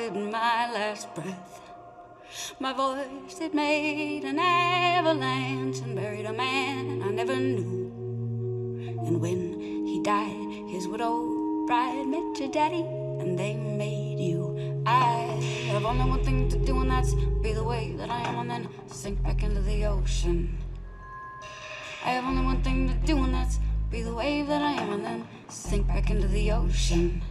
wasted my last breath. My voice, it made an avalanche and buried a man I never knew. And when he died, his widow bride met your daddy, and they made you. I have only one thing to do, and that's be the way that I am, and then sink back into the ocean. I have only one thing to do, and that's be the wave that I am, and then sink back into the ocean.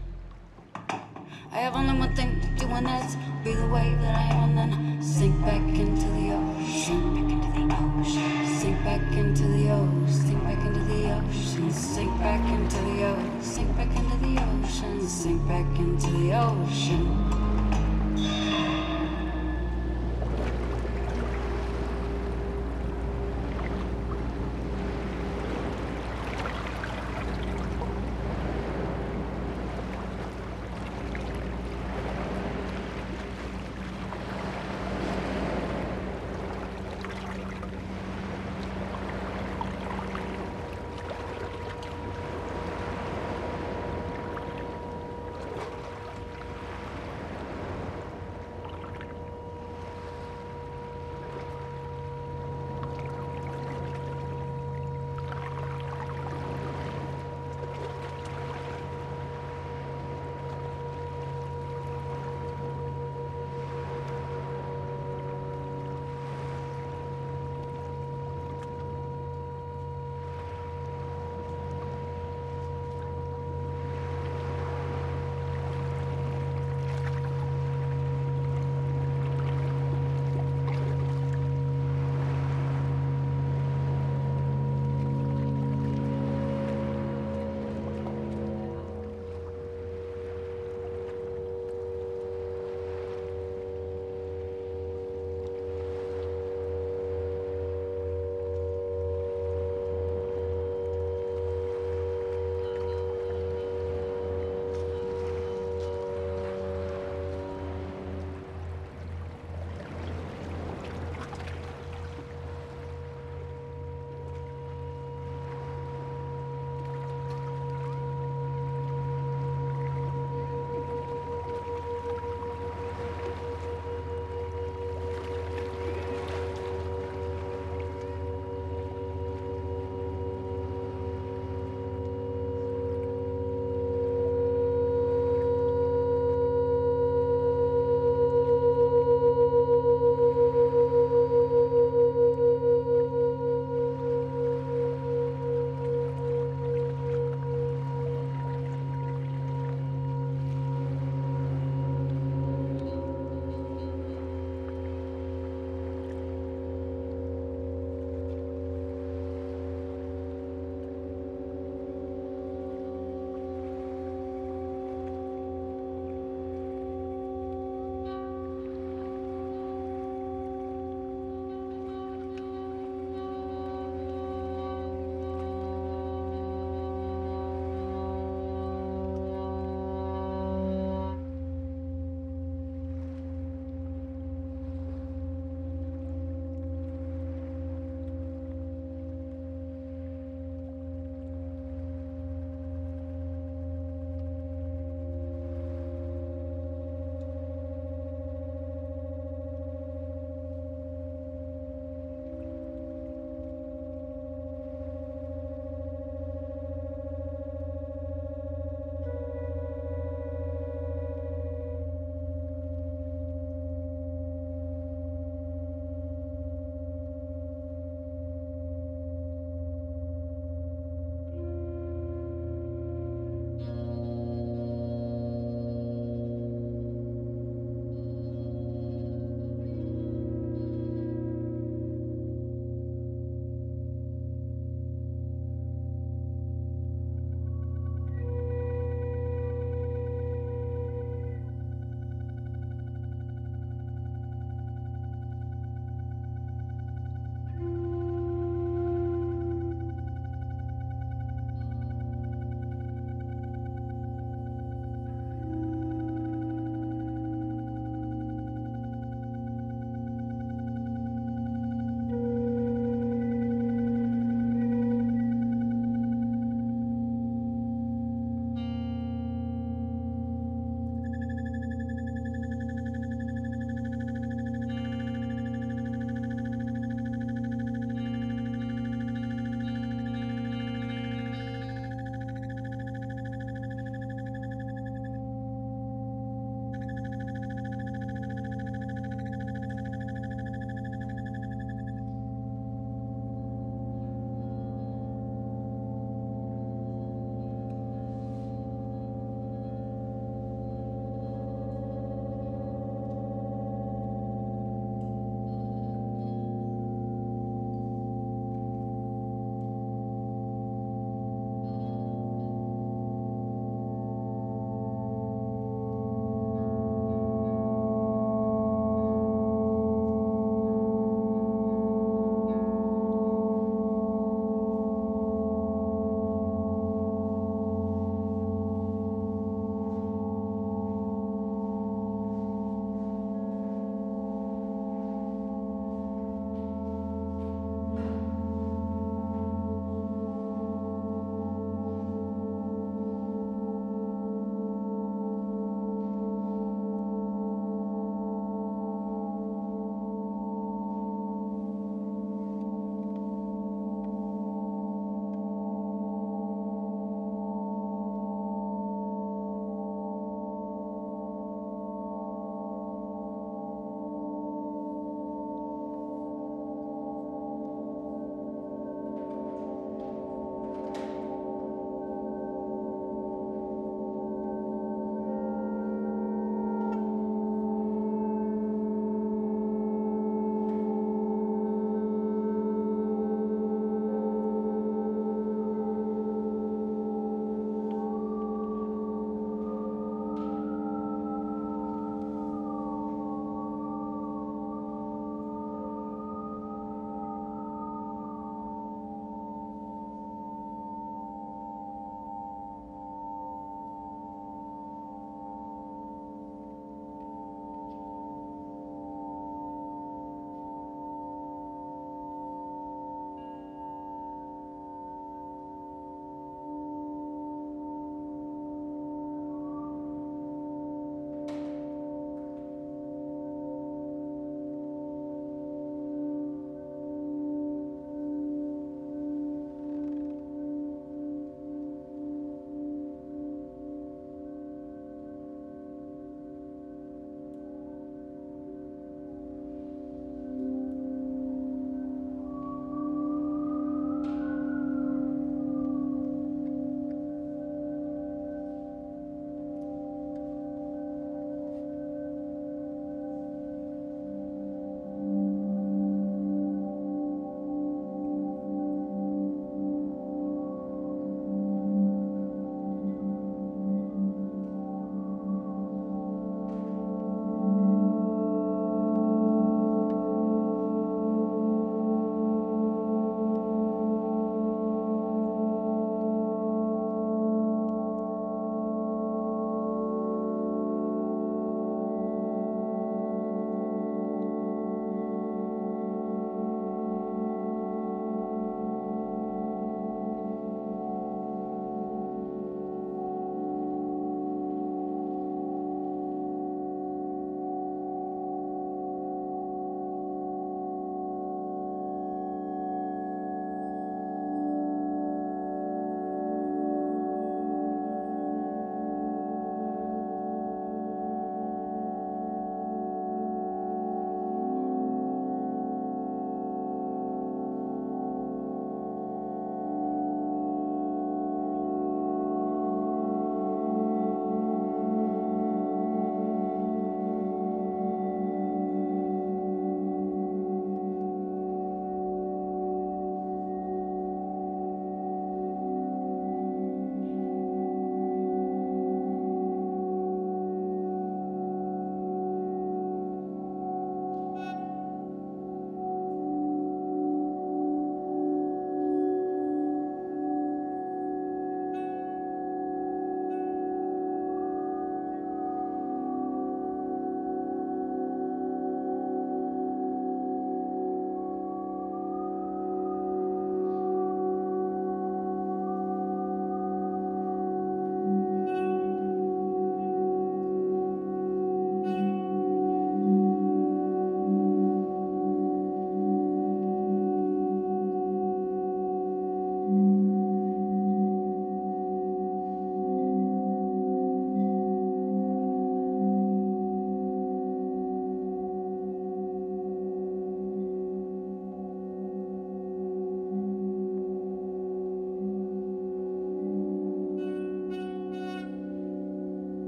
I have only one thing to do, and that's be the wave that I am, and then sink back into the ocean. Back into the ocean. Sink back into the ocean. Sink back into the ocean. Sink back into the ocean. Sink back into the ocean. Sink back into the ocean.